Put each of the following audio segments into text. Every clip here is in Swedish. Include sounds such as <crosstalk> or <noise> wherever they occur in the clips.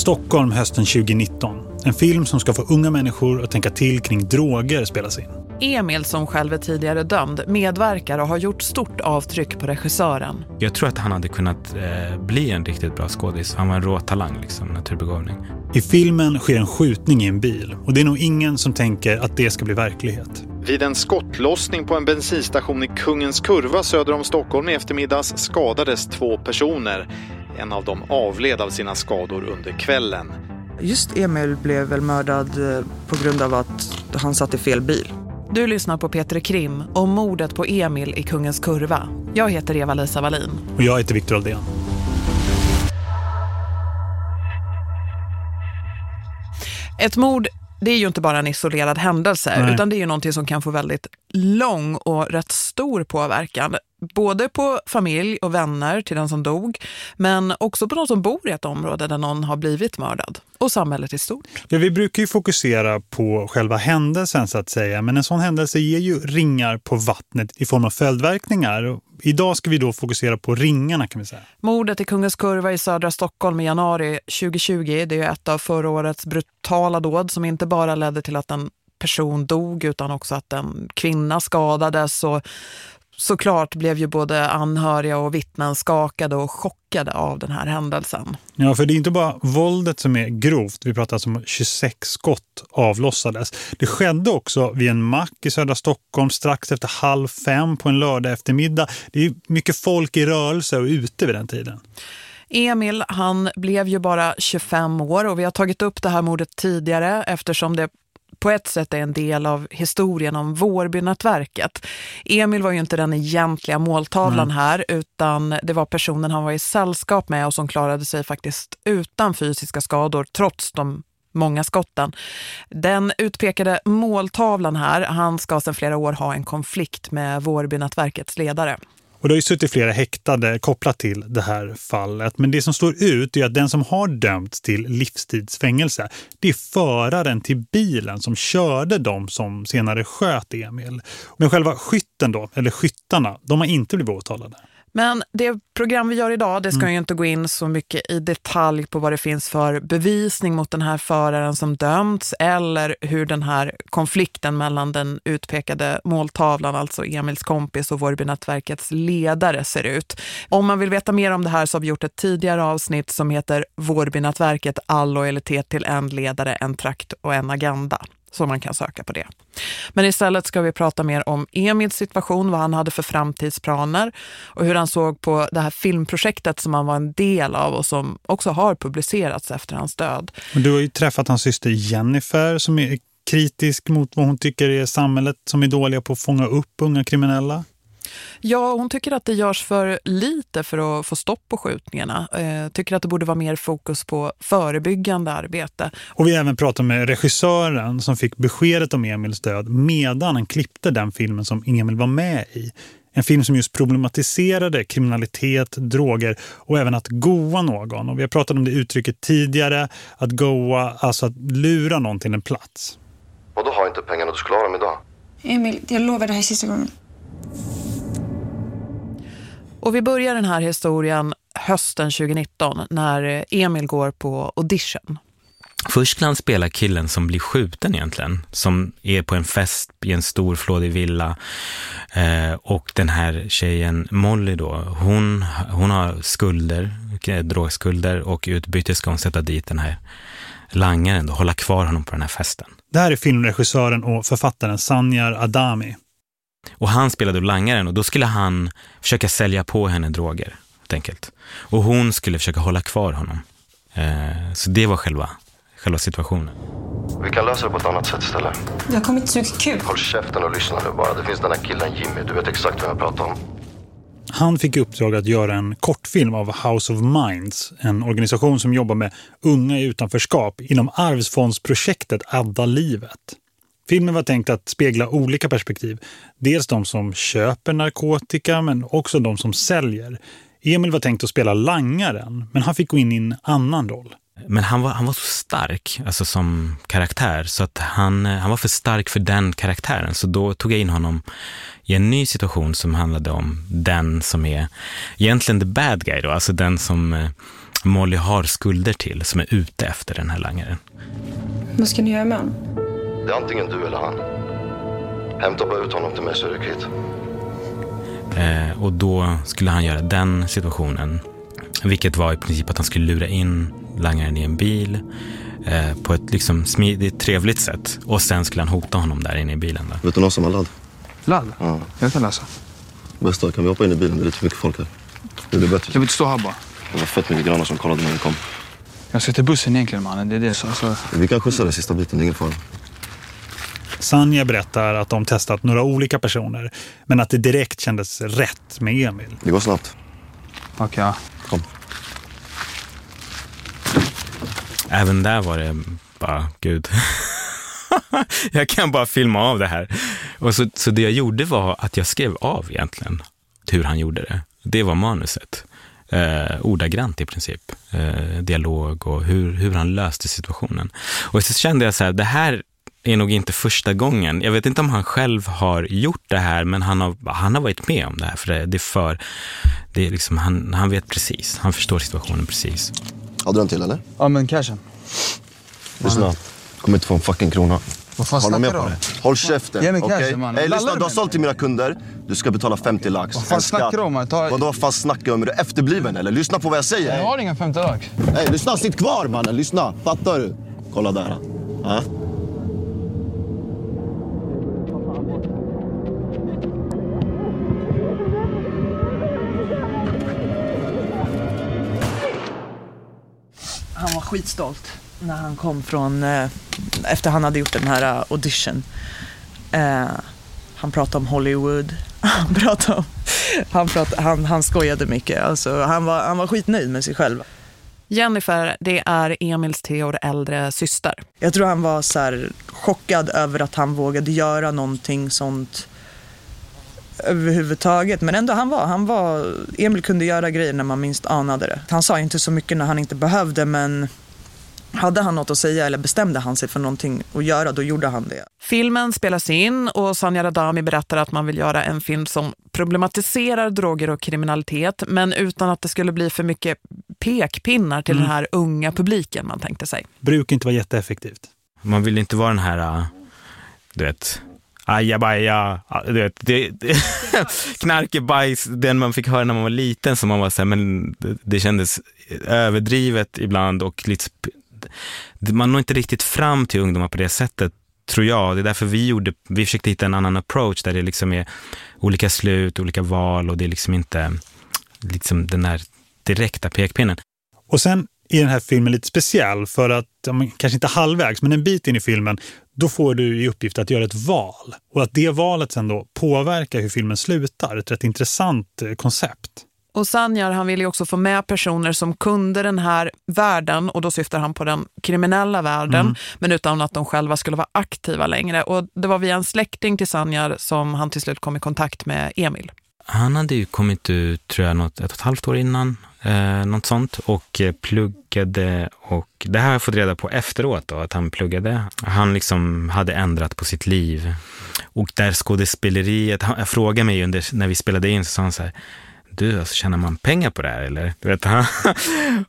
Stockholm hösten 2019. En film som ska få unga människor att tänka till kring droger spelas in. Emil som själv är tidigare dömd medverkar och har gjort stort avtryck på regissören. Jag tror att han hade kunnat eh, bli en riktigt bra skådis. Han var en rå talang, liksom, naturbegåvning. I filmen sker en skjutning i en bil och det är nog ingen som tänker att det ska bli verklighet. Vid en skottlossning på en bensinstation i Kungens Kurva söder om Stockholm i eftermiddags skadades två personer. En av dem avled av sina skador under kvällen. Just Emil blev väl mördad eh, på grund av att han satt i fel bil. Du lyssnar på Peter Krim om mordet på Emil i Kungens Kurva. Jag heter Eva-Lisa Wallin. Och jag heter Viktor Aldén. Ett mord det är ju inte bara en isolerad händelse Nej. utan det är ju någonting som kan få väldigt lång och rätt stor påverkan. Både på familj och vänner till den som dog men också på de som bor i ett område där någon har blivit mördad och samhället i stort. Ja, vi brukar ju fokusera på själva händelsen så att säga men en sån händelse ger ju ringar på vattnet i form av följdverkningar. Idag ska vi då fokusera på ringarna kan vi säga. Mordet i Kungens Kurva i södra Stockholm i januari 2020 det är ett av förra årets brutala dåd som inte bara ledde till att en person dog utan också att en kvinna skadades och såklart blev ju både anhöriga och vittnen skakade och chockade av den här händelsen. Ja, för det är inte bara våldet som är grovt. Vi pratar alltså om 26 skott avlossades. Det skedde också vid en mack i södra Stockholm strax efter halv fem på en lördag eftermiddag. Det är mycket folk i rörelse och ute vid den tiden. Emil, han blev ju bara 25 år och vi har tagit upp det här mordet tidigare eftersom det på ett sätt är en del av historien om Vårbynätverket. Emil var ju inte den egentliga måltavlan mm. här utan det var personen han var i sällskap med och som klarade sig faktiskt utan fysiska skador trots de många skotten. Den utpekade måltavlan här, han ska sedan flera år ha en konflikt med Vårbynätverkets ledare. Och det har ju suttit flera häktade kopplat till det här fallet. Men det som står ut är att den som har dömts till livstidsfängelse det är föraren till bilen som körde dem som senare sköt Emil. Men själva skytten då, eller skyttarna, de har inte blivit åtalade. Men det program vi gör idag, det ska mm. ju inte gå in så mycket i detalj på vad det finns för bevisning mot den här föraren som dömts eller hur den här konflikten mellan den utpekade måltavlan, alltså Emils kompis och Vårbynätverkets ledare ser ut. Om man vill veta mer om det här så har vi gjort ett tidigare avsnitt som heter Vårbynätverket all lojalitet till en ledare, en trakt och en agenda så man kan söka på det. Men istället ska vi prata mer om Emils situation, vad han hade för framtidsplaner och hur han såg på det här filmprojektet som han var en del av och som också har publicerats efter hans död. Du har ju träffat hans syster Jennifer som är kritisk mot vad hon tycker är samhället som är dåliga på att fånga upp unga kriminella. Ja, hon tycker att det görs för lite för att få stopp på skjutningarna. Eh, tycker att det borde vara mer fokus på förebyggande arbete. Och vi även pratat med regissören som fick beskedet om Emils död medan han klippte den filmen som Emil var med i. En film som just problematiserade kriminalitet, droger och även att goa någon. Och vi har pratat om det uttrycket tidigare, att goa, alltså att lura någon till en plats. Och då har inte pengarna du skulle ha dem idag. Emil, jag lovar det här sista gången. Och vi börjar den här historien hösten 2019 när Emil går på audition. Först skulle han spela killen som blir skjuten egentligen. Som är på en fest i en stor flådig villa. Eh, och den här tjejen Molly då, hon, hon har skulder, drogskulder. Och utbyte ska hon sätta dit den här langaren då, hålla kvar honom på den här festen. Det här är filmregissören och författaren Sanjar Adami. Och han spelade langaren och då skulle han försöka sälja på henne droger, helt enkelt. Och hon skulle försöka hålla kvar honom. Eh, så det var själva, själva situationen. Vi kan lösa det på ett annat sätt istället. Jag har kommit kuk. Håll käften och lyssna nu bara. Det finns den här killen Jimmy. Du vet exakt vad jag pratar om. Han fick uppdrag att göra en kortfilm av House of Minds, en organisation som jobbar med unga i utanförskap inom arvsfondsprojektet Adda livet. Filmen var tänkt att spegla olika perspektiv. Dels de som köper narkotika men också de som säljer. Emil var tänkt att spela langaren men han fick gå in i en annan roll. Men han var, han var så stark alltså som karaktär så att han, han var för stark för den karaktären. Så då tog jag in honom i en ny situation som handlade om den som är egentligen the bad guy då. Alltså den som Molly har skulder till som är ute efter den här langaren. Vad ska ni göra med honom? Det är antingen du eller han. Hämta bara ut honom till mig så är det kvitt. Eh, och då skulle han göra den situationen, vilket var i princip att han skulle lura in langaren i en bil eh, på ett liksom smidigt, trevligt sätt. Och sen skulle han hota honom där inne i bilen. Då. Vet du någon som har ladd? Ladd? Ja. Jag kan läsa. Bästa, kan vi hoppa in i bilen? Det är lite för mycket folk här. Det blir bättre. Jag vill inte stå här bara. Det var fett mycket grannar som kollade när vi kom. Jag ska till bussen egentligen mannen. Det är det. Så, alltså, Vi kan skjutsa den sista biten, det är ingen fara. Sanja berättar att de testat några olika personer men att det direkt kändes rätt med Emil. Det går snabbt. Okej, ja. Kom. Även där var det bara, gud. <laughs> jag kan bara filma av det här. Och så, så det jag gjorde var att jag skrev av egentligen hur han gjorde det. Det var manuset. Eh, ordagrant i princip. Eh, dialog och hur, hur han löste situationen. Och så kände jag så här, det här är nog inte första gången. Jag vet inte om han själv har gjort det här, men han har, han har varit med om det här. För det, det är för, det är liksom, han, han vet precis, han förstår situationen precis. Hade du en till eller? Ja, men cashen. Lyssna. Kommer inte få en fucking krona. Vad fan Har du snackar du om? Håll käften, Ge mig cashen, mannen. Ey, lyssna, du du har sålt till mina kunder. Du ska betala 50 lax. Vad fan snackar du om, Vadå, vad fan snackar du om? Är du efterbliven eller? Lyssna på vad jag säger. Jag har inga 50 lax. Ey, lyssna, sitt kvar mannen. Lyssna. Fattar du? Kolla där. Ja. Han var skitstolt när han kom från, eh, efter han hade gjort den här eh, audition. Eh, han pratade om Hollywood, <laughs> han pratade om, han, pratade, han, han skojade mycket. Alltså, han, var, han var skitnöjd med sig själv. Jennifer, det är Emils tre år äldre syster. Jag tror han var så chockad över att han vågade göra någonting sånt överhuvudtaget. Men ändå, han var, han var, Emil kunde göra grejer när man minst anade det. Han sa inte så mycket när han inte behövde, men hade han något att säga eller bestämde han sig för någonting att göra, då gjorde han det. Filmen spelas in och Sanja Radami berättar att man vill göra en film som problematiserar droger och kriminalitet men utan att det skulle bli för mycket pekpinnar till den här unga publiken man tänkte sig. Brukar inte vara jätteeffektivt. Man vill inte vara den här, äh, du vet, ajabaja, du vet, det, det, <laughs> knarkebajs, den man fick höra när man var liten som man var så här, men det, det kändes överdrivet ibland och lite, man når inte riktigt fram till ungdomar på det sättet tror jag. Det är därför vi gjorde, vi försökte hitta en annan approach där det liksom är olika slut, olika val och det är liksom inte liksom den där direkta pekpinnen. Och sen är den här filmen lite speciell för att, kanske inte halvvägs, men en bit in i filmen, då får du i uppgift att göra ett val. Och att det valet sen då påverkar hur filmen slutar. Ett rätt intressant eh, koncept. Och Sanjar han vill ju också få med personer som kunde den här världen och då syftar han på den kriminella världen men utan att de själva skulle vara aktiva längre. Och det var via en släkting till Sanjar som han till slut kom i kontakt med Emil. Han hade ju kommit ut, tror jag, något, ett och ett halvt år innan, eh, något sånt, och eh, pluggade. Och det här har jag fått reda på efteråt, då, att han pluggade. Han liksom hade ändrat på sitt liv. Och där skådespeleriet, han, jag frågade mig under, när vi spelade in, så sa han så här, du, alltså, tjänar man pengar på det här eller? Du vet, <laughs> han,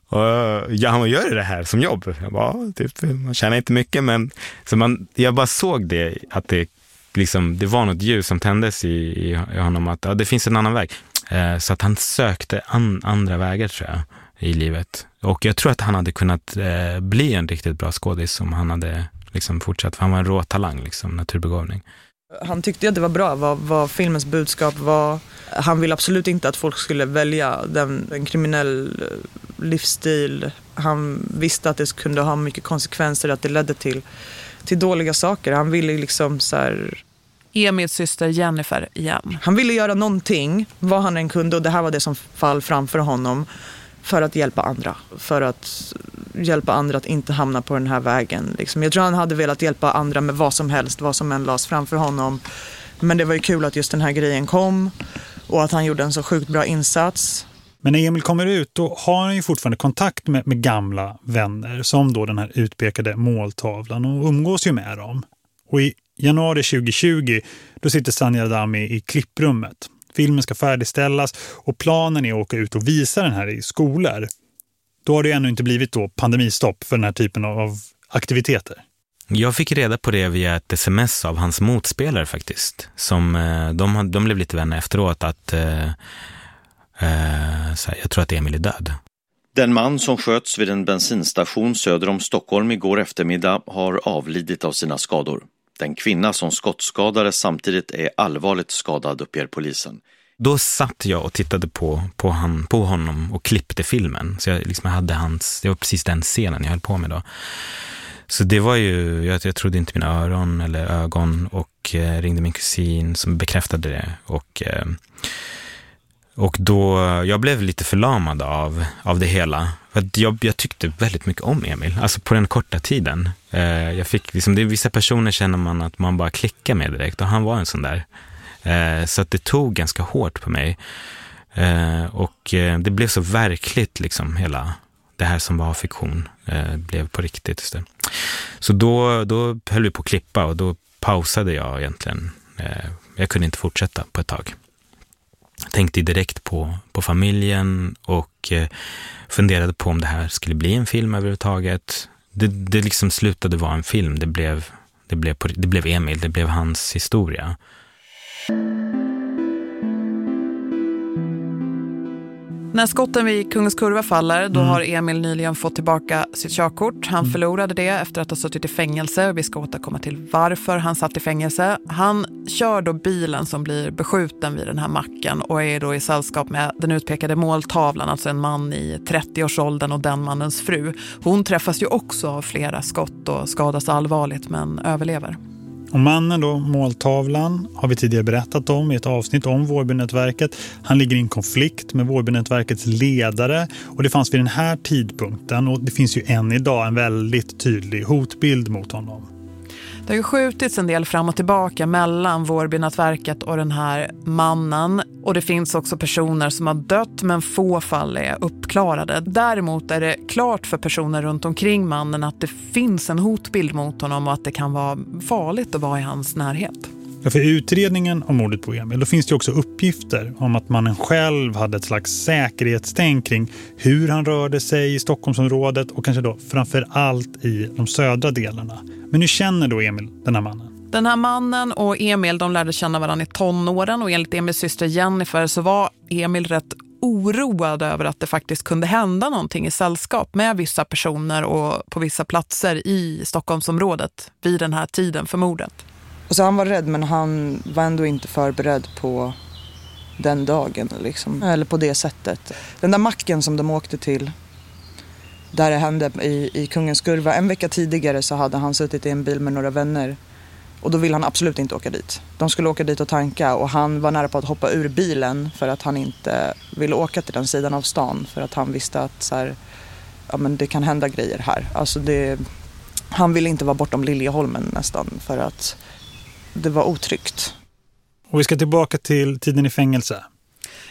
och, ja, han gör det här som jobb. Jag bara, ja, typ, man tjänar inte mycket, men så man, jag bara såg det, att det liksom, det var något ljus som tändes i, i, i honom, att ja, det finns en annan väg. Eh, så att han sökte an, andra vägar tror jag i livet. Och jag tror att han hade kunnat eh, bli en riktigt bra skådis om han hade liksom fortsatt, för han var en rå talang, liksom, naturbegåvning. Han tyckte att det var bra vad, vad filmens budskap var. Han ville absolut inte att folk skulle välja den, en kriminell eh, livsstil. Han visste att det kunde ha mycket konsekvenser, att det ledde till, till dåliga saker. Han ville liksom så här, Emils syster Jennifer igen. han ville göra någonting, vad han än kunde och det här var det som fall framför honom för att hjälpa andra. För att hjälpa andra att inte hamna på den här vägen. Liksom. Jag tror han hade velat hjälpa andra med vad som helst, vad som än lades framför honom. Men det var ju kul att just den här grejen kom och att han gjorde en så sjukt bra insats. Men när Emil kommer ut då har han ju fortfarande kontakt med, med gamla vänner som då den här utpekade måltavlan och umgås ju med dem. Och i januari 2020 då sitter Sanja Adami i klipprummet. Filmen ska färdigställas och planen är att åka ut och visa den här i skolor. Då har det ännu inte blivit då pandemistopp för den här typen av aktiviteter. Jag fick reda på det via ett sms av hans motspelare faktiskt. Som, eh, de, de blev lite vänner efteråt att eh, här, jag tror att Emil är död. Den man som sköts vid en bensinstation söder om Stockholm igår eftermiddag har avlidit av sina skador. Den kvinna som skottskadades samtidigt är allvarligt skadad, uppger polisen. Då satt jag och tittade på, på, han, på honom och klippte filmen. Så jag liksom hade hans, det var precis den scenen jag höll på med då. Så det var ju, jag, jag trodde inte mina öron eller ögon och eh, ringde min kusin som bekräftade det. Och, eh, och då, jag blev lite förlamad av, av det hela. För jag, jag tyckte väldigt mycket om Emil, alltså på den korta tiden. Eh, jag fick, liksom, det är vissa personer känner man att man bara klickar med direkt och han var en sån där. Eh, så att det tog ganska hårt på mig. Eh, och eh, det blev så verkligt, liksom, hela det här som var fiktion eh, blev på riktigt istället. Så då, då höll vi på att klippa och då pausade jag egentligen. Eh, jag kunde inte fortsätta på ett tag. Tänkte direkt på, på familjen och eh, funderade på om det här skulle bli en film överhuvudtaget. Det, det liksom slutade vara en film. Det blev, det, blev på, det blev Emil, det blev hans historia. När skotten vid Kungens Kurva faller, då Mm. har Emil nyligen fått tillbaka sitt körkort. Han Mm. förlorade det efter att ha suttit i fängelse. Vi ska återkomma till varför han satt i fängelse. Han kör då bilen som blir beskjuten vid den här macken och är då i sällskap med den utpekade måltavlan, alltså en man i 30-årsåldern och den mannens fru. Hon träffas ju också av flera skott och skadas allvarligt men överlever. Och mannen då, måltavlan, har vi tidigare berättat om i ett avsnitt om Vårbynätverket. Han ligger i en konflikt med Vårbynätverkets ledare och det fanns vid den här tidpunkten och det finns ju än idag en väldigt tydlig hotbild mot honom. Det har ju skjutits en del fram och tillbaka mellan Vårbynätverket och den här mannen. Och det finns också personer som har dött men få fall är uppklarade. Däremot är det klart för personer runt omkring mannen att det finns en hotbild mot honom och att det kan vara farligt att vara i hans närhet. Ja, för utredningen om mordet på Emil, då finns det också uppgifter om att mannen själv hade ett slags säkerhetstänk kring hur han rörde sig i Stockholmsområdet och kanske då framför allt i de södra delarna. Men hur känner då Emil den här mannen? Den här mannen och Emil de lärde känna varandra i tonåren och enligt Emils syster Jennifer så var Emil rätt oroad över att det faktiskt kunde hända någonting i sällskap med vissa personer och på vissa platser i Stockholmsområdet vid den här tiden för mordet. Och så han var rädd men han var ändå inte förberedd på den dagen liksom. Eller på det sättet. Den där macken som de åkte till där det hände i, i Kungens Kurva. En vecka tidigare så hade han suttit i en bil med några vänner. Och då ville han absolut inte åka dit. De skulle åka dit och tanka och han var nära på att hoppa ur bilen för att han inte ville åka till den sidan av stan. För att han visste att så här, ja, men det kan hända grejer här. Alltså det, han ville inte vara bortom Liljeholmen nästan för att det var otryggt. Och vi ska tillbaka till tiden i fängelse.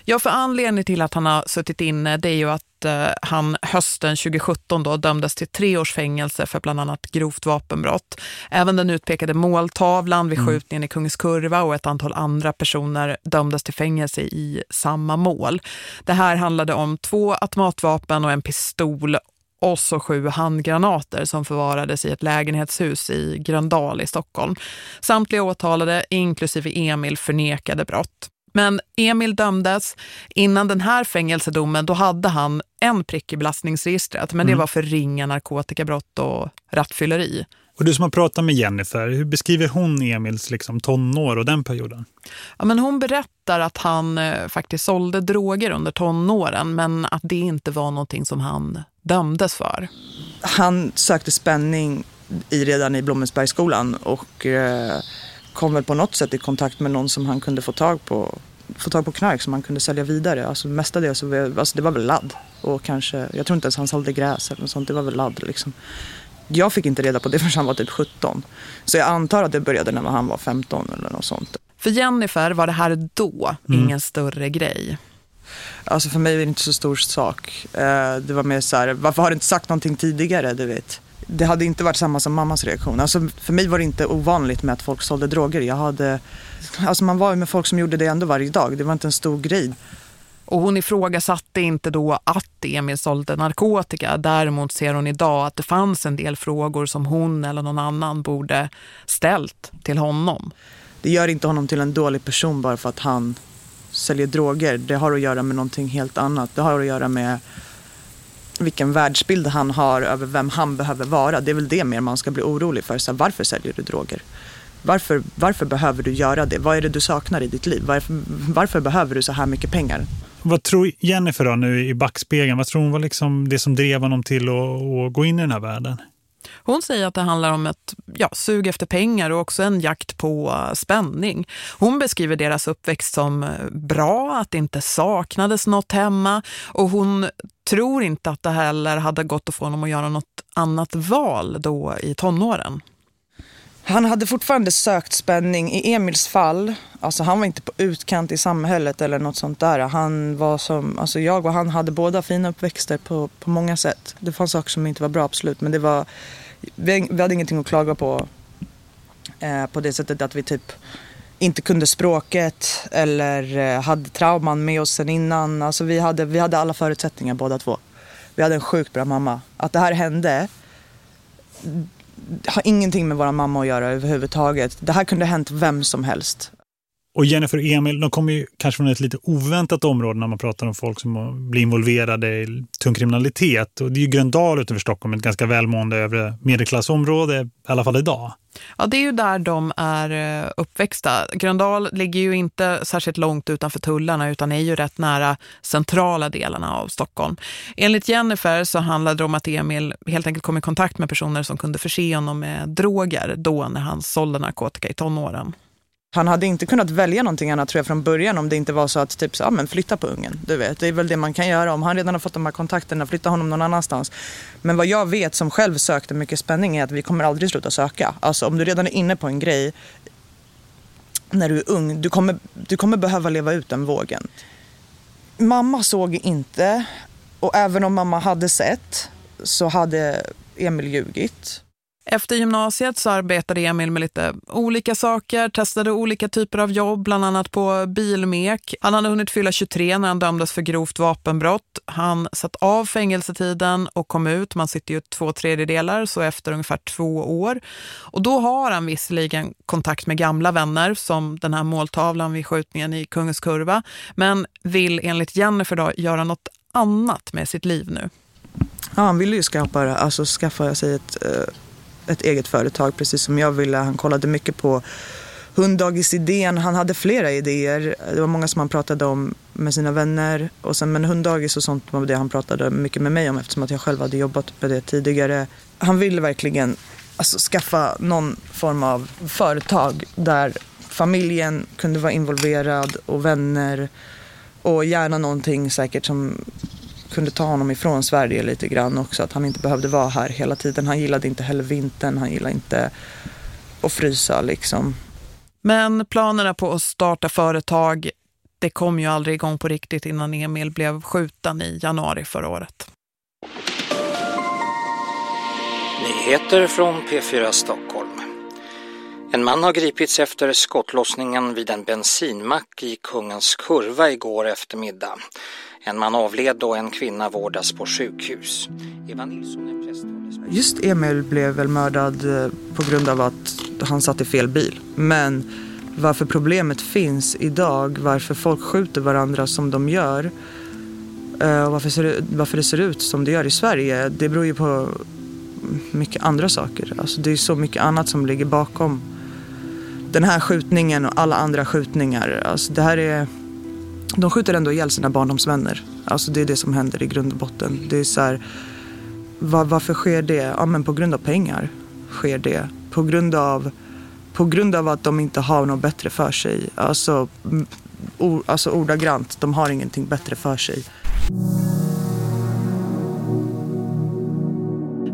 Ja, för anledning till att han har suttit inne det är ju att eh, han hösten 2017 då dömdes till tre års fängelse för bland annat grovt vapenbrott. Även den utpekade måltavlan vid skjutningen i Kungens Kurva och ett antal andra personer dömdes till fängelse i samma mål. Det här handlade om två automatvapen och en pistol och så sju handgranater som förvarades i ett lägenhetshus i Gröndal i Stockholm. Samtliga åtalade, inklusive Emil, förnekade brott. Men Emil dömdes. Innan den här fängelsedomen då hade han en prick i belastningsregistret. Men det var för ringa narkotikabrott och rattfylleri. Och du som har pratat med Jennifer, hur beskriver hon Emils liksom, tonår och den perioden? Ja, men hon berättar att han eh, faktiskt sålde droger under tonåren men att det inte var någonting som han dömdes för. Han sökte spänning i, redan i Blommensbergsskolan och eh, kom väl på något sätt i kontakt med någon som han kunde få tag på, få tag på knark som han kunde sälja vidare. Alltså mestadels alltså det var väl ladd och kanske, jag tror inte ens han sålde gräs eller något sånt, det var väl ladd liksom. Jag fick inte reda på det förrän han var typ 17. Så jag antar att det började när han var 15 eller något sånt. För Jennifer var det här då ingen större grej. Alltså för mig är det inte så stor sak. Eh, Det var mer så här, varför har du inte sagt någonting tidigare, du vet? Det hade inte varit samma som mammas reaktion. Alltså för mig var det inte ovanligt med att folk sålde droger. Jag hade, alltså man var ju med folk som gjorde det ändå varje dag. Det var inte en stor grej. Och hon ifrågasatte inte då att Emil sålde narkotika. Däremot ser hon idag att det fanns en del frågor som hon eller någon annan borde ställt till honom. Det gör inte honom till en dålig person bara för att han säljer droger. Det har att göra med någonting helt annat. Det har att göra med vilken världsbild han har över vem han behöver vara. Det är väl det mer man ska bli orolig för. Så varför säljer du droger? Varför, varför behöver du göra det? Vad är det du saknar i ditt liv? Varför, varför behöver du så här mycket pengar? Vad tror Jennifer då nu i backspegeln? Vad tror hon var liksom det som drev honom till att, att gå in i den här världen? Hon säger att det handlar om ett ja, sug efter pengar och också en jakt på eh, spänning. Hon beskriver deras uppväxt som eh, bra, att det inte saknades något hemma och hon tror inte att det heller hade gått att få honom att göra något annat val då i tonåren. Han hade fortfarande sökt spänning. I Emils fall, alltså han var inte på utkant i samhället eller något sånt där. Han var som, alltså jag och han hade båda fina uppväxter på, på många sätt. Det fanns saker som inte var bra absolut, men det var, vi, vi hade ingenting att klaga på. Eh, på det sättet att vi typ inte kunde språket eller eh, hade trauman med oss sen innan. Alltså vi hade, vi hade alla förutsättningar båda två. Vi hade en sjukt bra mamma. Att det här hände har ingenting med vår mamma att göra överhuvudtaget. Det här kunde ha hänt vem som helst. Och Jennifer och Emil, de kommer ju kanske från ett lite oväntat område när man pratar om folk som blir involverade i tung kriminalitet. Och det är ju Gröndal utanför Stockholm, ett ganska välmående övre medelklassområde, i alla fall idag. Ja, det är ju där de är eh, uppväxta. Gröndal ligger ju inte särskilt långt utanför tullarna utan är ju rätt nära centrala delarna av Stockholm. Enligt Jennifer så handlade det om att Emil helt enkelt kom i kontakt med personer som kunde förse honom med droger då när han sålde narkotika i tonåren. Han hade inte kunnat välja någonting annat tror jag från början om det inte var så att typ så, ah, men flytta på ungen. Du vet, det är väl det man kan göra om han redan har fått de här kontakterna, flytta honom någon annanstans. Men vad jag vet som själv sökte mycket spänning är att vi kommer aldrig sluta söka. Alltså om du redan är inne på en grej när du är ung, du kommer, du kommer behöva leva ut den vågen. Mamma såg inte och även om mamma hade sett så hade Emil ljugit. Efter gymnasiet så arbetade Emil med lite olika saker, testade olika typer av jobb, bland annat på bilmek. Han hade hunnit fylla 23 när han dömdes för grovt vapenbrott. Han satt av fängelsetiden och kom ut. Man sitter ju två tredjedelar, så efter ungefär två år. Och då har han visserligen kontakt med gamla vänner som den här måltavlan vid skjutningen i Kungens kurva. Men vill enligt Jennifer då göra något annat med sitt liv nu. Ja, han ville ju skapa, alltså skaffa sig ett... Eh, ett eget företag precis som jag ville. Han kollade mycket på hunddagisidén. Han hade flera idéer. Det var många som han pratade om med sina vänner. Och sen, men hunddagis och sånt var det han pratade mycket med mig om eftersom att jag själv hade jobbat med det tidigare. Han ville verkligen alltså, skaffa någon form av företag där familjen kunde vara involverad och vänner och gärna någonting säkert som kunde ta honom ifrån Sverige lite grann också. Att han inte behövde vara här hela tiden. Han gillade inte heller vintern, han gillade inte att frysa liksom. Men planerna på att starta företag, det kom ju aldrig igång på riktigt innan Emil blev skjuten i januari förra året. Nyheter från P4 Stockholm. En man har gripits efter skottlossningen vid en bensinmack i Kungens kurva igår eftermiddag. En man avled och en kvinna vårdas på sjukhus. Eva Nilsson är präst. Just Emil blev väl mördad eh, på grund av att han satt i fel bil. Men varför problemet finns idag, varför folk skjuter varandra som de gör eh, och varför, det, varför det ser ut som det gör i Sverige, det beror ju på mycket andra saker. Alltså det är så mycket annat som ligger bakom den här skjutningen och alla andra skjutningar. Alltså det här är de skjuter ändå ihjäl sina barndomsvänner. Alltså det är det som händer i grund och botten. Det är så här, var, varför sker det? Ja men på grund av pengar sker det. På grund av, på grund av att de inte har något bättre för sig. Alltså, or, alltså ordagrant, de har ingenting bättre för sig.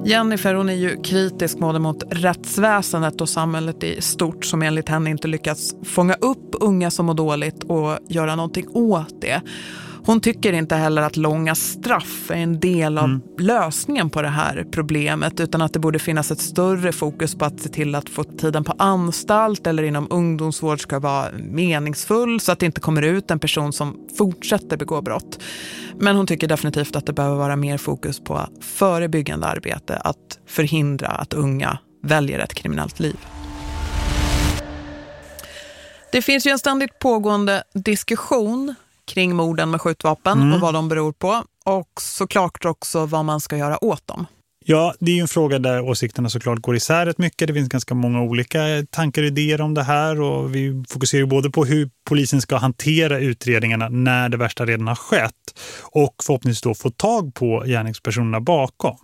Jennifer hon är ju kritisk både mot rättsväsendet och samhället i stort som enligt henne inte lyckats fånga upp unga som mår dåligt och göra någonting åt det. Hon tycker inte heller att långa straff är en del av mm. lösningen på det här problemet utan att det borde finnas ett större fokus på att se till att få tiden på anstalt eller inom ungdomsvård ska vara meningsfull så att det inte kommer ut en person som fortsätter begå brott. Men hon tycker definitivt att det behöver vara mer fokus på förebyggande arbete, att förhindra att unga väljer ett kriminellt liv. Det finns ju en ständigt pågående diskussion kring morden med skjutvapen mm. och vad de beror på. Och såklart också vad man ska göra åt dem. Ja, det är ju en fråga där åsikterna såklart går isär rätt mycket. Det finns ganska många olika tankar och idéer om det här och vi fokuserar ju både på hur polisen ska hantera utredningarna när det värsta redan har skett och förhoppningsvis då få tag på gärningspersonerna bakom.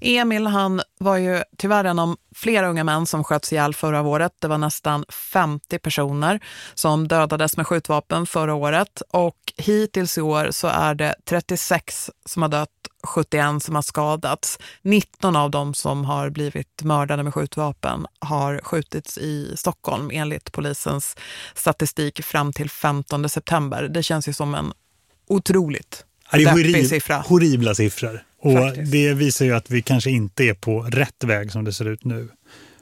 Emil han var ju tyvärr en av flera unga män som sköts ihjäl förra året. Det var nästan 50 personer som dödades med skjutvapen förra året. Och hittills i år så är det 36 som har dött, 71 som har skadats. 19 av dem som har blivit mördade med skjutvapen har skjutits i Stockholm enligt polisens statistik fram till 15 september. Det känns ju som en otroligt det är horrib siffra. horribla siffror. Och Faktiskt. det visar ju att vi kanske inte är på rätt väg som det ser ut nu.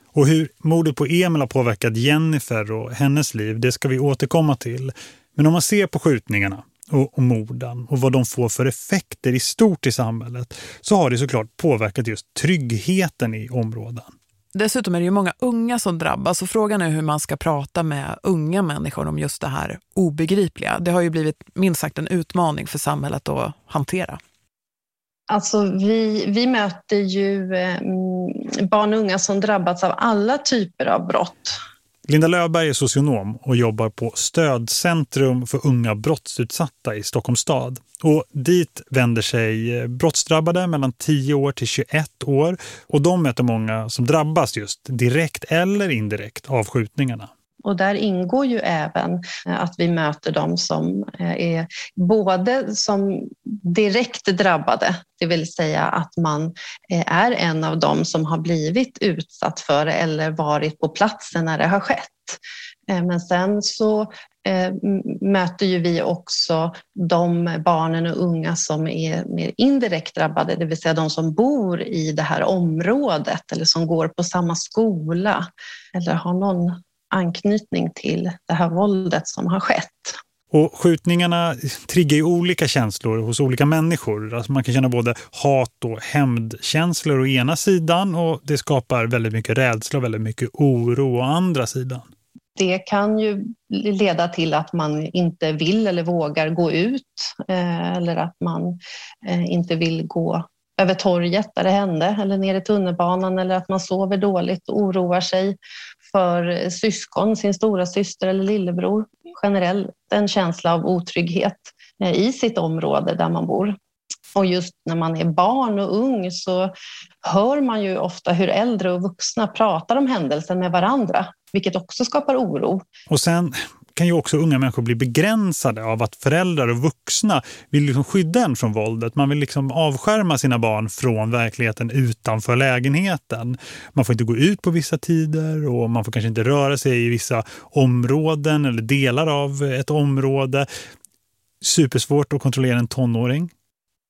Och hur mordet på Emil har påverkat Jennifer och hennes liv, det ska vi återkomma till. Men om man ser på skjutningarna och, och morden och vad de får för effekter i stort i samhället så har det såklart påverkat just tryggheten i områden. Dessutom är det ju många unga som drabbas och frågan är hur man ska prata med unga människor om just det här obegripliga. Det har ju blivit minst sagt en utmaning för samhället att hantera. Alltså vi, vi möter ju eh, barn och unga som drabbats av alla typer av brott. Linda Löfberg är socionom och jobbar på Stödcentrum för unga brottsutsatta i Stockholms stad. Och dit vänder sig eh, brottsdrabbade mellan 10 år till 21 år och de möter många som drabbas just direkt eller indirekt av skjutningarna. Och där ingår ju även eh, att vi möter dem som eh, är både som direkt drabbade, det vill säga att man eh, är en av dem som har blivit utsatt för eller varit på platsen när det har skett. Men sen så möter ju vi också de barnen och unga som är mer indirekt drabbade, det vill säga de som bor i det här området eller som går på samma skola eller har någon anknytning till det här våldet som har skett. Och skjutningarna triggar ju olika känslor hos olika människor. Alltså man kan känna både hat och hämndkänslor å ena sidan och det skapar väldigt mycket rädsla och väldigt mycket oro å andra sidan. Det kan ju leda till att man inte vill eller vågar gå ut eh, eller att man eh, inte vill gå över torget där det hände eller ner i tunnelbanan eller att man sover dåligt och oroar sig för syskon, sin stora syster eller lillebror. Generellt en känsla av otrygghet eh, i sitt område där man bor. Och just när man är barn och ung så hör man ju ofta hur äldre och vuxna pratar om händelsen med varandra, vilket också skapar oro. Och sen kan ju också unga människor bli begränsade av att föräldrar och vuxna vill liksom skydda en från våldet. Man vill liksom avskärma sina barn från verkligheten utanför lägenheten. Man får inte gå ut på vissa tider och man får kanske inte röra sig i vissa områden eller delar av ett område. Supersvårt att kontrollera en tonåring.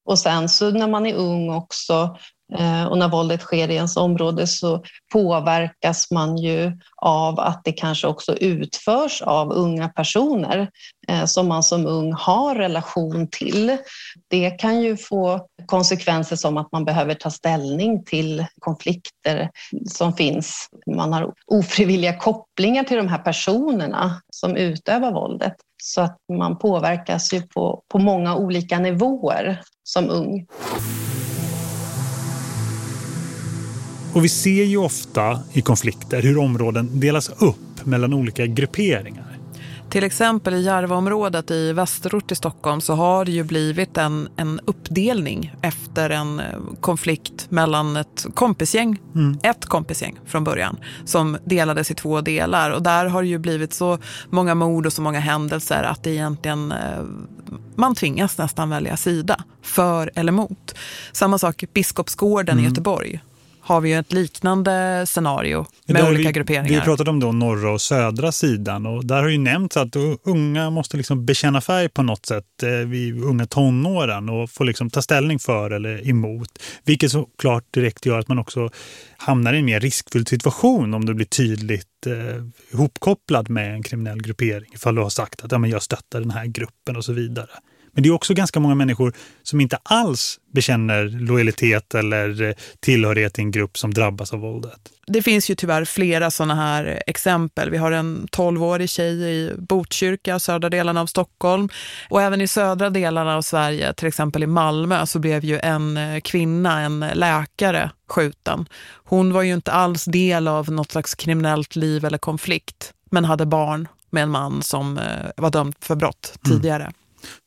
Och sen så när man är ung också Eh, och när våldet sker i ens område så påverkas man ju av att det kanske också utförs av unga personer eh, som man som ung har relation till. Det kan ju få konsekvenser som att man behöver ta ställning till konflikter som finns. Man har ofrivilliga kopplingar till de här personerna som utövar våldet. Så att man påverkas ju på, på många olika nivåer som ung. Och vi ser ju ofta i konflikter hur områden delas upp mellan olika grupperingar. Till exempel i Järvaområdet i Västerort i Stockholm så har det ju blivit en, en uppdelning efter en eh, konflikt mellan ett kompisgäng, mm. ett kompisgäng från början, som delades i två delar. Och där har det ju blivit så många mord och så många händelser att det egentligen eh, man tvingas nästan välja sida, för eller mot. Samma sak Biskopsgården mm. i Göteborg har vi ju ett liknande scenario med olika vi, grupperingar. Vi pratat om då norra och södra sidan och där har ju nämnts att unga måste liksom bekänna färg på något sätt eh, vid unga tonåren och få liksom ta ställning för eller emot. Vilket såklart direkt gör att man också hamnar i en mer riskfylld situation om du blir tydligt eh, ihopkopplad med en kriminell gruppering. Ifall du har sagt att ja, men jag stöttar den här gruppen och så vidare. Men det är också ganska många människor som inte alls bekänner lojalitet eller eh, tillhörighet till en grupp som drabbas av våldet. Det finns ju tyvärr flera sådana här exempel. Vi har en 12-årig tjej i Botkyrka, södra delen av Stockholm. Och även i södra delarna av Sverige, till exempel i Malmö, så blev ju en eh, kvinna, en läkare, skjuten. Hon var ju inte alls del av något slags kriminellt liv eller konflikt, men hade barn med en man som eh, var dömd för brott tidigare. Mm.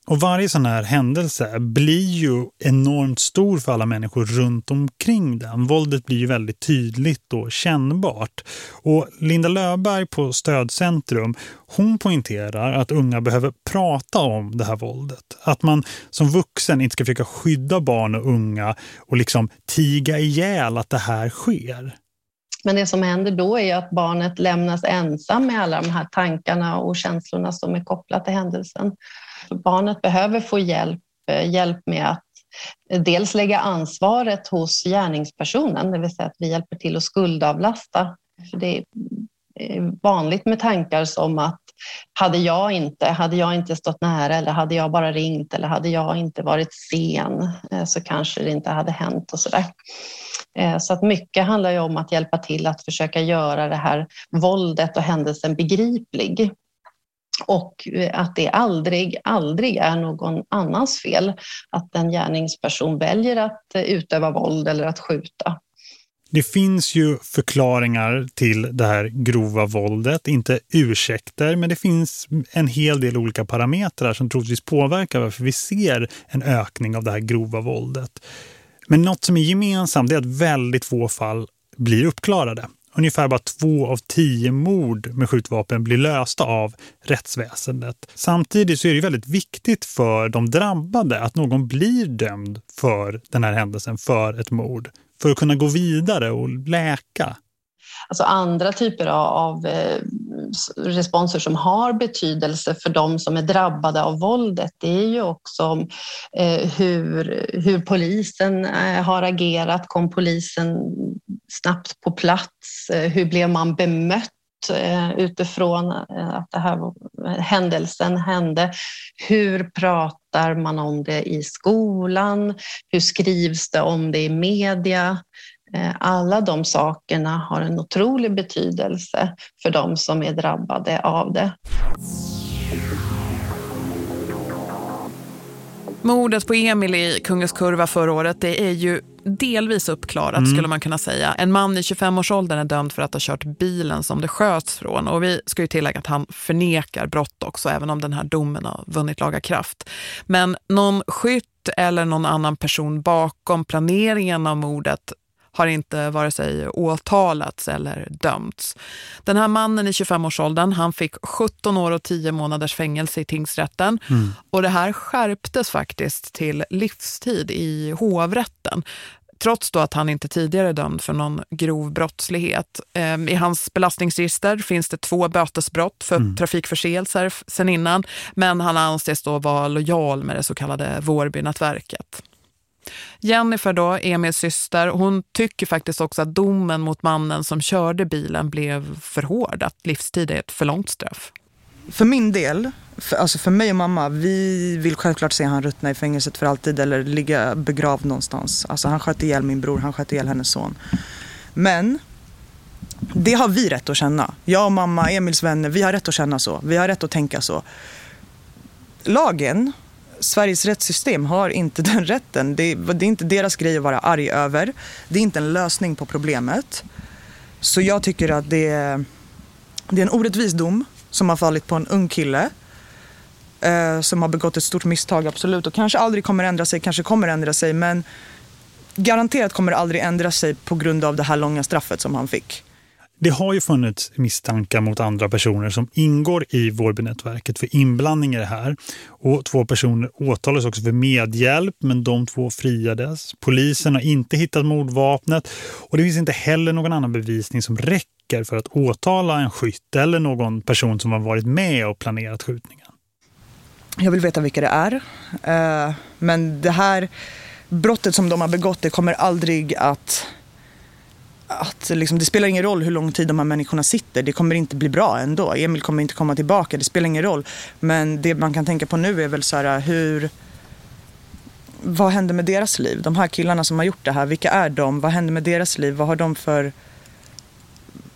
Och varje sån här händelse blir ju enormt stor för alla människor runt omkring den. Våldet blir ju väldigt tydligt och kännbart. Och Linda Löberg på Stödcentrum, hon poängterar att unga behöver prata om det här våldet. Att man som vuxen inte ska försöka skydda barn och unga och liksom tiga ihjäl att det här sker. Men det som händer då är att barnet lämnas ensam med alla de här tankarna och känslorna som är kopplade till händelsen. Barnet behöver få hjälp, eh, hjälp med att dels lägga ansvaret hos gärningspersonen, det vill säga att vi hjälper till att skuldavlasta. För det är vanligt med tankar som att hade jag inte, hade jag inte stått nära eller hade jag bara ringt eller hade jag inte varit sen eh, så kanske det inte hade hänt och sådär. Eh, så att mycket handlar ju om att hjälpa till att försöka göra det här våldet och händelsen begriplig. Och eh, att det aldrig, aldrig är någon annans fel att en gärningsperson väljer att eh, utöva våld eller att skjuta. Det finns ju förklaringar till det här grova våldet, inte ursäkter, men det finns en hel del olika parametrar som troligtvis påverkar varför vi ser en ökning av det här grova våldet. Men något som är gemensamt är att väldigt få fall blir uppklarade. Ungefär bara två av tio mord med skjutvapen blir lösta av rättsväsendet. Samtidigt så är det väldigt viktigt för de drabbade att någon blir dömd för den här händelsen, för ett mord för att kunna gå vidare och läka? Alltså andra typer av eh, responser som har betydelse för de som är drabbade av våldet det är ju också eh, hur, hur polisen eh, har agerat. Kom polisen snabbt på plats? Eh, hur blev man bemött? Eh, utifrån att det här händelsen hände. Hur pratar man om det i skolan? Hur skrivs det om det i media? Alla de sakerna har en otrolig betydelse för de som är drabbade av det. Mordet på Emil i Kungens kurva förra året det är ju delvis uppklarat mm. skulle man kunna säga. En man i 25-årsåldern är dömd för att ha kört bilen som det sköts från. Och vi ska ju tillägga att han förnekar brott också även om den här domen har vunnit laga kraft. Men någon skytt eller någon annan person bakom planeringen av mordet har inte vare sig åtalats eller dömts. Den här mannen i 25-årsåldern, han fick 17 år och 10 månaders fängelse i tingsrätten. Mm. Och det här skärptes faktiskt till livstid i hovrätten trots då att han inte tidigare dömd för någon grov brottslighet. Ehm, I hans belastningsregister finns det två bötesbrott för mm. trafikförseelser sen innan, men han anses då vara lojal med det så kallade Vårbynätverket. Jennifer då, Emils syster, hon tycker faktiskt också att domen mot mannen som körde bilen blev för hård. Att livstid är ett för långt straff. För min del, för, alltså för mig och mamma, vi vill självklart se han ruttna i fängelset för alltid eller ligga begravd någonstans. Alltså han sköt ihjäl min bror, han sköt ihjäl hennes son. Men det har vi rätt att känna. Jag och mamma, Emils vänner, vi har rätt att känna så. Vi har rätt att tänka så. Lagen Sveriges rättssystem har inte <laughs> den rätten. Det, det, är inte deras grej att vara arg över. Det är inte en lösning på problemet. Så jag tycker att det är, det är en orättvis dom som har fallit på en ung kille eh, som har begått ett stort misstag, absolut. Och kanske aldrig kommer ändra sig, kanske kommer ändra sig. Men garanterat kommer det aldrig ändra sig på grund av det här långa straffet som han fick. Det har ju funnits misstankar mot andra personer som ingår i Vårbynätverket för inblandning i det här. Och två personer åtalades också för medhjälp men de två friades. Polisen har inte hittat mordvapnet och det finns inte heller någon annan bevisning som räcker för att åtala en skytt eller någon person som har varit med och planerat skjutningen. Jag vill veta vilka det är. Eh, men det här brottet som de har begått det kommer aldrig att att liksom, det spelar ingen roll hur lång tid de här människorna sitter. Det kommer inte bli bra ändå. Emil kommer inte komma tillbaka. Det spelar ingen roll. Men det man kan tänka på nu är väl så här hur... Vad händer med deras liv? De här killarna som har gjort det här, vilka är de? Vad händer med deras liv? Vad har de för...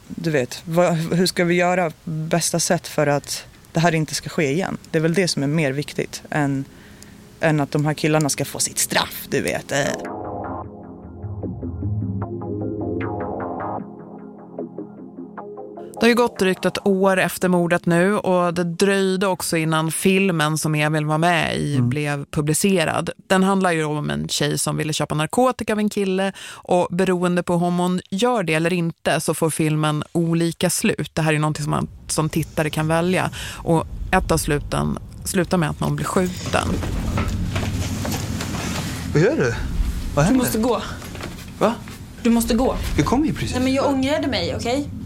Du vet, vad, hur ska vi göra bästa sätt för att det här inte ska ske igen? Det är väl det som är mer viktigt än, än att de här killarna ska få sitt straff, du vet. Det har ju gått drygt ett år efter mordet nu och det dröjde också innan filmen som Emil var med i mm. blev publicerad. Den handlar ju om en tjej som ville köpa narkotika av en kille och beroende på om hon gör det eller inte så får filmen olika slut. Det här är någonting som man som tittare kan välja och ett av sluten slutar med att någon blir skjuten. Vad gör du? Vad händer? Du måste gå. Va? Du måste gå. Vi kommer ju precis. Nej, men jag ångrade mig, okej? Okay?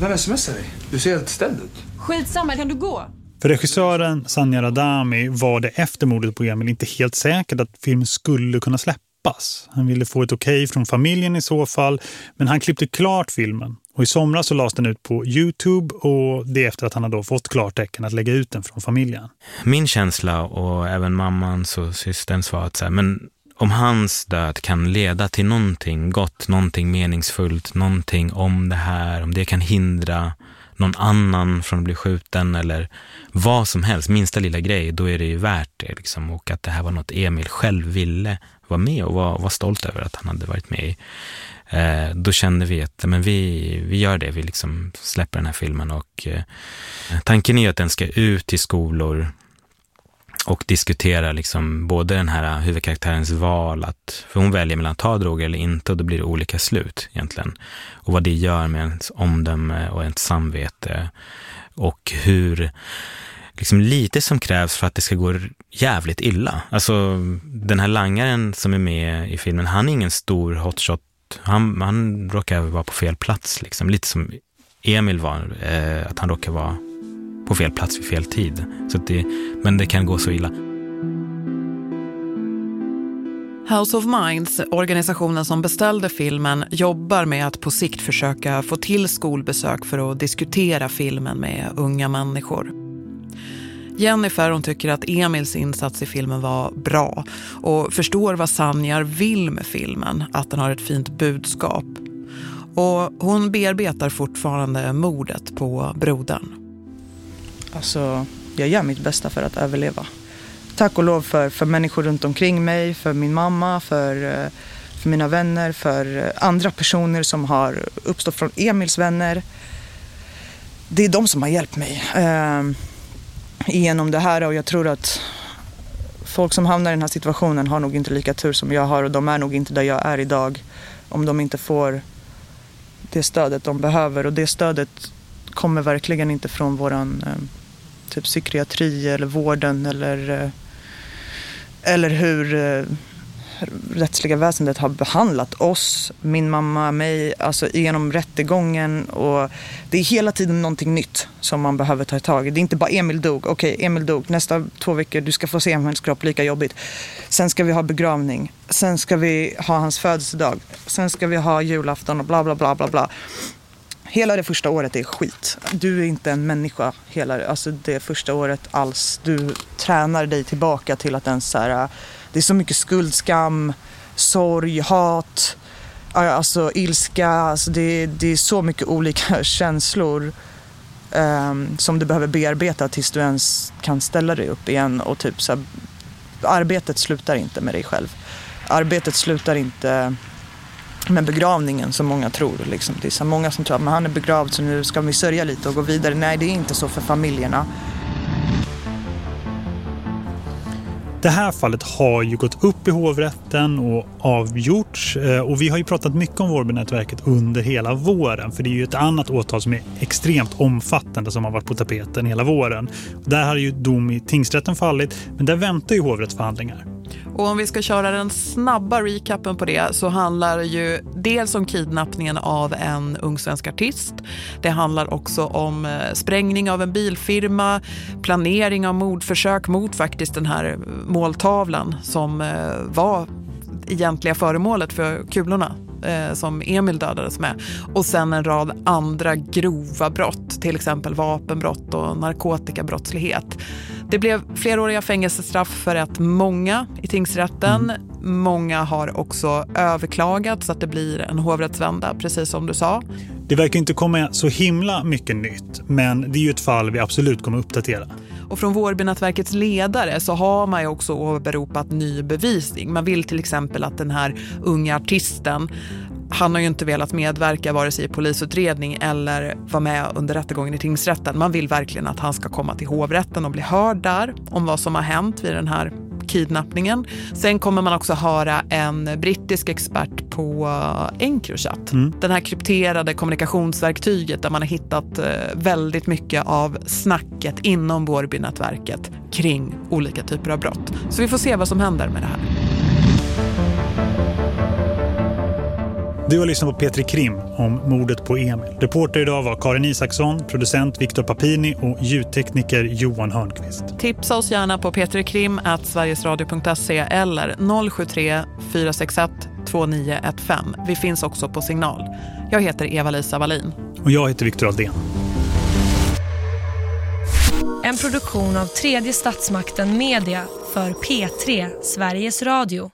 Vem smsar dig? Du ser helt ställd ut. Skitsamma, kan du gå? För regissören Sanja Radami var det efter mordet på Emil inte helt säkert att filmen skulle kunna släppas. Han ville få ett okej okay från familjen i så fall, men han klippte klart filmen. Och i somras så lades den ut på Youtube och det efter att han hade fått klartecken att lägga ut den från familjen. Min känsla och även mammans och systerns var att så här, men om hans död kan leda till någonting gott, någonting meningsfullt, någonting om det här, om det kan hindra någon annan från att bli skjuten eller vad som helst, minsta lilla grej, då är det ju värt det. Liksom. Och att det här var något Emil själv ville vara med och var, var stolt över att han hade varit med i. Eh, då kände vi att men vi, vi gör det, vi liksom släpper den här filmen och eh, tanken är att den ska ut till skolor och diskutera liksom både den här huvudkaraktärens val, att, för hon väljer mellan att ta droger eller inte och då blir det olika slut egentligen. Och vad det gör med ens omdöme och ens samvete och hur liksom lite som krävs för att det ska gå jävligt illa. Alltså den här langaren som är med i filmen, han är ingen stor hotshot. Han, han råkar vara på fel plats, liksom. lite som Emil var, eh, att han råkar vara på fel plats vid fel tid. Så det, men det kan gå så illa. House of Minds, organisationen som beställde filmen, jobbar med att på sikt försöka få till skolbesök för att diskutera filmen med unga människor. Jennifer hon tycker att Emils insats i filmen var bra och förstår vad Sanjar vill med filmen, att den har ett fint budskap. Och hon bearbetar fortfarande mordet på brodern. Alltså, jag gör mitt bästa för att överleva. Tack och lov för, för människor runt omkring mig, för min mamma, för, eh, för mina vänner, för eh, andra personer som har uppstått från Emils vänner. Det är de som har hjälpt mig eh, igenom det här och jag tror att folk som hamnar i den här situationen har nog inte lika tur som jag har och de är nog inte där jag är idag om de inte får det stödet de behöver och det stödet kommer verkligen inte från våran eh, typ psykiatri eller vården eller, eh, eller hur eh, rättsliga väsendet har behandlat oss, min mamma, mig, alltså genom rättegången och det är hela tiden någonting nytt som man behöver ta tag i. Det är inte bara Emil dog, okej okay, Emil dog, nästa två veckor du ska få se hans kropp, lika jobbigt. Sen ska vi ha begravning, sen ska vi ha hans födelsedag, sen ska vi ha julafton och bla bla bla bla bla. Hela det första året är skit. Du är inte en människa hela alltså det första året alls. Du tränar dig tillbaka till att ens så här, det är så mycket skuld, skam, sorg, hat, alltså ilska. Alltså det, det är så mycket olika <laughs> känslor um, som du behöver bearbeta tills du ens kan ställa dig upp igen och typ så här, arbetet slutar inte med dig själv. Arbetet slutar inte med begravningen som många tror. Liksom. Det är så många som tror att han är begravd så nu ska vi sörja lite och gå vidare. Nej, det är inte så för familjerna. Det här fallet har ju gått upp i hovrätten och avgjorts eh, och vi har ju pratat mycket om Vårbynätverket under hela våren för det är ju ett annat åtal som är extremt omfattande som har varit på tapeten hela våren. Där har ju dom i tingsrätten fallit men där väntar ju hovrättsförhandlingar. Och om vi ska köra den snabba recapen på det så handlar det ju dels om kidnappningen av en ung svensk artist. Det handlar också om eh, sprängning av en bilfirma, planering av mordförsök mot faktiskt den här måltavlan som eh, var egentliga föremålet för kulorna eh, som Emil dödades med. Och sen en rad andra grova brott, till exempel vapenbrott och narkotikabrottslighet. Det blev fleråriga fängelsestraff för rätt många i tingsrätten. Mm. Många har också överklagat så att det blir en hovrättsvända, precis som du sa. Det verkar inte komma så himla mycket nytt, men det är ju ett fall vi absolut kommer uppdatera. Och från Vårbynätverkets ledare så har man ju också åberopat ny bevisning. Man vill till exempel att den här unga artisten han har ju inte velat medverka vare sig i polisutredning eller vara med under rättegången i tingsrätten. Man vill verkligen att han ska komma till hovrätten och bli hörd där om vad som har hänt vid den här kidnappningen. Sen kommer man också höra en brittisk expert på Encrochat. Mm. Den här krypterade kommunikationsverktyget där man har hittat eh, väldigt mycket av snacket inom Vårbynätverket kring olika typer av brott. Så vi får se vad som händer med det här. Du har lyssnat på Petri Krim om mordet på Emil. Reporter idag var Karin Isaksson, producent Viktor Papini och ljudtekniker Johan Hörnqvist. Tipsa oss gärna på petrikrim.sverigesradio.se eller 073 461 2915. Vi finns också på signal. Jag heter Eva-Lisa Wallin. Och jag heter Viktor Aldén. En produktion av tredje statsmakten Media för P3 Sveriges Radio.